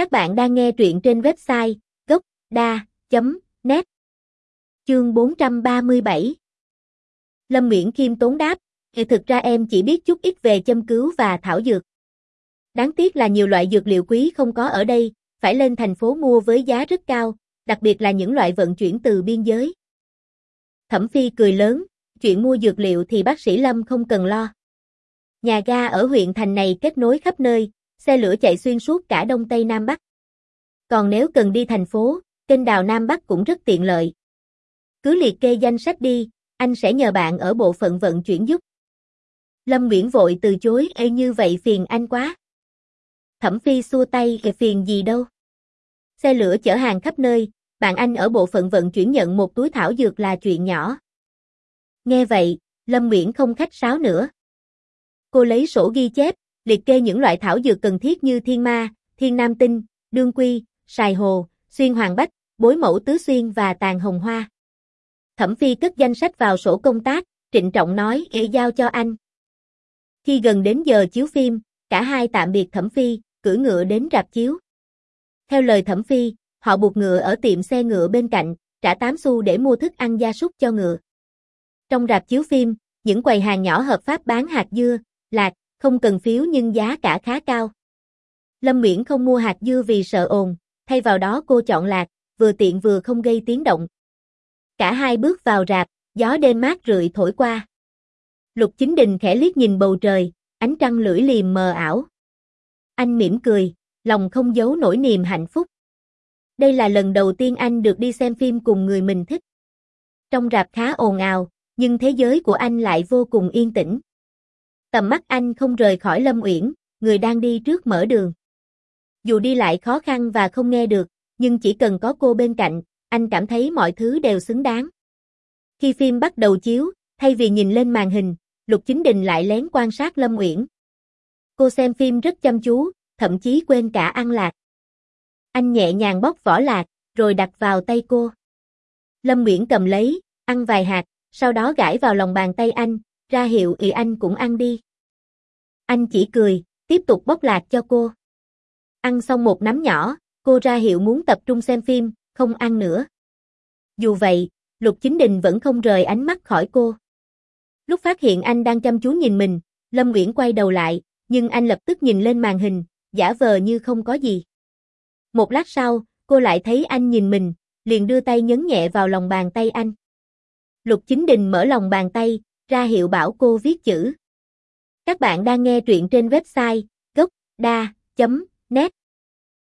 Các bạn đang nghe truyện trên website gốc.da.net Chương 437 Lâm Nguyễn Kim tốn đáp, thì thực ra em chỉ biết chút ít về châm cứu và thảo dược. Đáng tiếc là nhiều loại dược liệu quý không có ở đây, phải lên thành phố mua với giá rất cao, đặc biệt là những loại vận chuyển từ biên giới. Thẩm Phi cười lớn, chuyện mua dược liệu thì bác sĩ Lâm không cần lo. Nhà ga ở huyện thành này kết nối khắp nơi, xe lửa chạy xuyên suốt cả Đông Tây Nam Bắc. Còn nếu cần đi thành phố, kênh đào Nam Bắc cũng rất tiện lợi. Cứ liệt kê danh sách đi, anh sẽ nhờ bạn ở bộ phận vận chuyển giúp. Lâm Nguyễn vội từ chối, Ê như vậy phiền anh quá. Thẩm Phi xua tay, phiền gì đâu. Xe lửa chở hàng khắp nơi, bạn anh ở bộ phận vận chuyển nhận một túi thảo dược là chuyện nhỏ. Nghe vậy, Lâm Nguyễn không khách sáo nữa. Cô lấy sổ ghi chép, liệt kê những loại thảo dược cần thiết như thiên ma, thiên nam tinh, đương quy, sài hồ, xuyên hoàng bách, bối mẫu tứ xuyên và tàn hồng hoa. Thẩm Phi cất danh sách vào sổ công tác, trịnh trọng nói, để giao cho anh." Khi gần đến giờ chiếu phim, cả hai tạm biệt Thẩm Phi, cưỡi ngựa đến rạp chiếu. Theo lời Thẩm Phi, họ buộc ngựa ở tiệm xe ngựa bên cạnh, trả 8 xu để mua thức ăn gia súc cho ngựa. Trong rạp chiếu phim, những quầy hàng nhỏ hợp pháp bán hạt dưa, lạc, không cần phiếu nhưng giá cả khá cao. Lâm Nguyễn không mua hạt dưa vì sợ ồn, thay vào đó cô chọn lạc, vừa tiện vừa không gây tiếng động. Cả hai bước vào rạp, gió đêm mát rượi thổi qua. Lục Chính Đình khẽ liếc nhìn bầu trời, ánh trăng lưỡi liềm mờ ảo. Anh mỉm cười, lòng không giấu nổi niềm hạnh phúc. Đây là lần đầu tiên anh được đi xem phim cùng người mình thích. Trong rạp khá ồn ào, nhưng thế giới của anh lại vô cùng yên tĩnh. Tầm mắt anh không rời khỏi Lâm Uyển, người đang đi trước mở đường. Dù đi lại khó khăn và không nghe được, nhưng chỉ cần có cô bên cạnh, anh cảm thấy mọi thứ đều xứng đáng. Khi phim bắt đầu chiếu, thay vì nhìn lên màn hình, Lục Chính Đình lại lén quan sát Lâm Uyển. Cô xem phim rất chăm chú, thậm chí quên cả ăn lạc. Anh nhẹ nhàng bóc vỏ lạc, rồi đặt vào tay cô. Lâm Uyển cầm lấy, ăn vài hạt, sau đó gãi vào lòng bàn tay anh, ra hiệu ý anh cũng ăn đi. Anh chỉ cười, tiếp tục bóc lạc cho cô. Ăn xong một nắm nhỏ, cô ra hiệu muốn tập trung xem phim, không ăn nữa. Dù vậy, Lục Chính Đình vẫn không rời ánh mắt khỏi cô. Lúc phát hiện anh đang chăm chú nhìn mình, Lâm Nguyễn quay đầu lại, nhưng anh lập tức nhìn lên màn hình, giả vờ như không có gì. Một lát sau, cô lại thấy anh nhìn mình, liền đưa tay nhấn nhẹ vào lòng bàn tay anh. Lục Chính Đình mở lòng bàn tay, ra hiệu bảo cô viết chữ. Các bạn đang nghe truyện trên website gocda.net